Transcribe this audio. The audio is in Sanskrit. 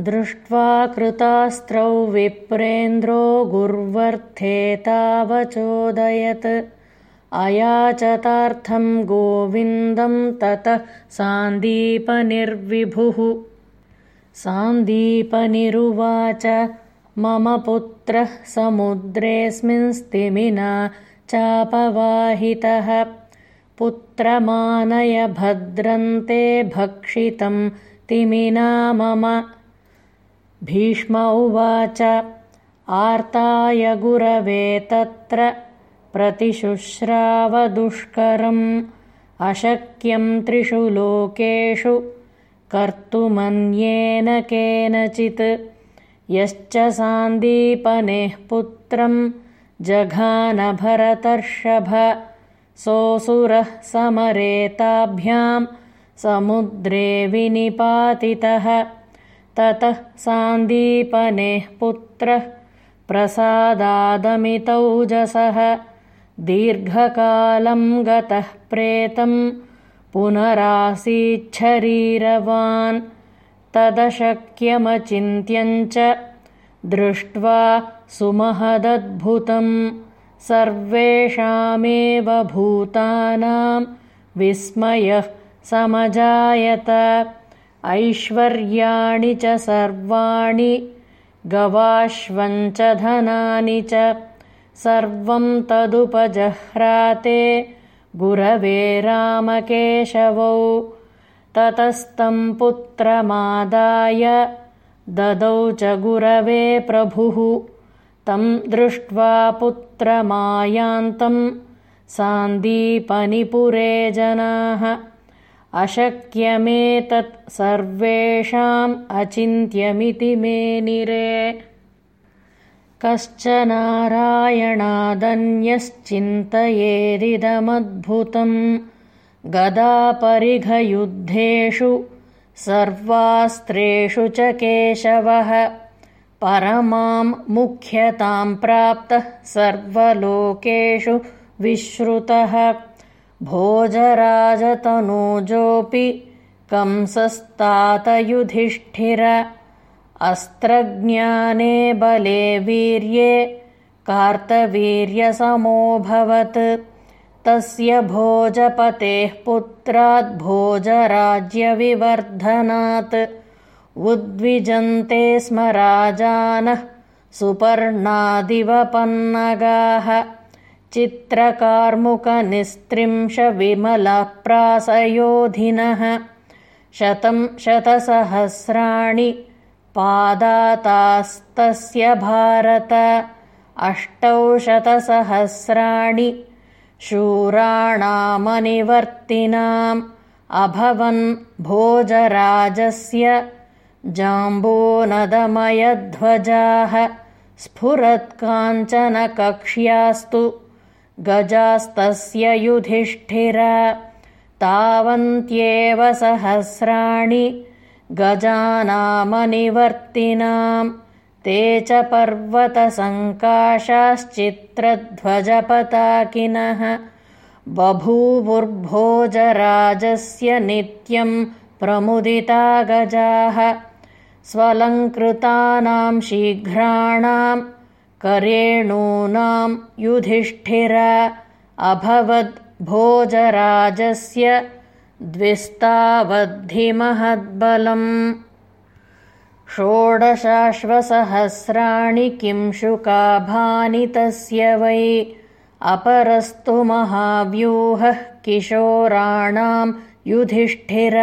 दृष्ट्वा कृतास्त्रौ विप्रेन्द्रो गुर्वर्थेतावचोदयत्। अयाचतार्थं गोविन्दं ततः सान्दीपनिर्विभुः। सान्दीपनिरुवाच मम पुत्रः समुद्रेऽस्मिंस्तिमिना चापवाहितः। पुत्रमानय भद्रन्ते भक्षितं तिमिना मम भीष्म उवाच आर्ताय गुरवे तत्र प्रतिशुश्रावदुष्करम् अशक्यं त्रिषु लोकेषु कर्तुमन्येन केनचित् यश्च सान्दीपनेः पुत्रं जघानभरतर्षभ सोऽसुरः समरेताभ्यां समुद्रे विनिपातितः ततः सान्दीपनेः पुत्रः प्रसादादमितौजसः दीर्घकालं गतः प्रेतं पुनरासीच्छरीरवान्। तदशक्यमचिन्त्यञ्च दृष्ट्वा सुमहदद्भुतं। सर्वेषामेव भूतानां विस्मयः समजायत ऐश्वर्याणि च सर्वाणि गवाश्वञ्च धनानि च। सर्वं तदुपजह्राते गुरवे रामकेशवौ। ततस्तं पुत्रमादाय ददौ च गुरवे प्रभुः। तं दृष्ट्वा पुत्रमायान्तं सान्दीपनिपुरे जनाः अशक्यमेतत् सर्वेषाम् अचिन्त्यमिति मेनिरे कश्चनारायणादन्यश्चिन्तयेदिदमद्भुतम् गदापरिघयुद्धेषु सर्वास्त्रेषु च केशवः परमां मुख्यतां प्राप्तः सर्वलोकेषु विश्रुतः भोजराजतनूजोऽपि कंसस्तातयुधिष्ठिर अस्त्रज्ञाने बले वीर्ये कार्तवीर्यसमोऽभवत्। तस्य भोजपतेः पुत्राद्भोजराज्यविवर्धनात् उद्विजन्ते स्म राजानः सुपर्णादिवपन्नगाः चित्रकार्मुकनिस्त्रिंशविमलप्रासयोधिनः शतं शतसहस्राणि पादातास्तस्य भारत अष्टौ शतसहस्राणि शूराणामनिवर्तिनाम् अभवन् भोजराजस्य जाम्बूनदमयध्वजाः स्फुरत्काञ्चनकक्ष्यास्तु गजास्तस्य युधिष्ठिर। तावन्त्येव सहस्राणि गजानामनिवर्तिनाम्। ते च पर्वतसङ्काशाश्चित्रध्वजपताकिनः। बभूवुर्भोजराजस्य नित्यं प्रमुदिता गजाः। स्वलङ्कृतानां शीघ्राणां करेणूनां युधिष्ठिर अभवद्भोजराजस्य द्विस्तावद्धिमहद्बलम्। षोडशाश्वसहस्राणि किंशुकाभानि तस्य वै अपरस्तु महाव्यूहः किशोराणां युधिष्ठिर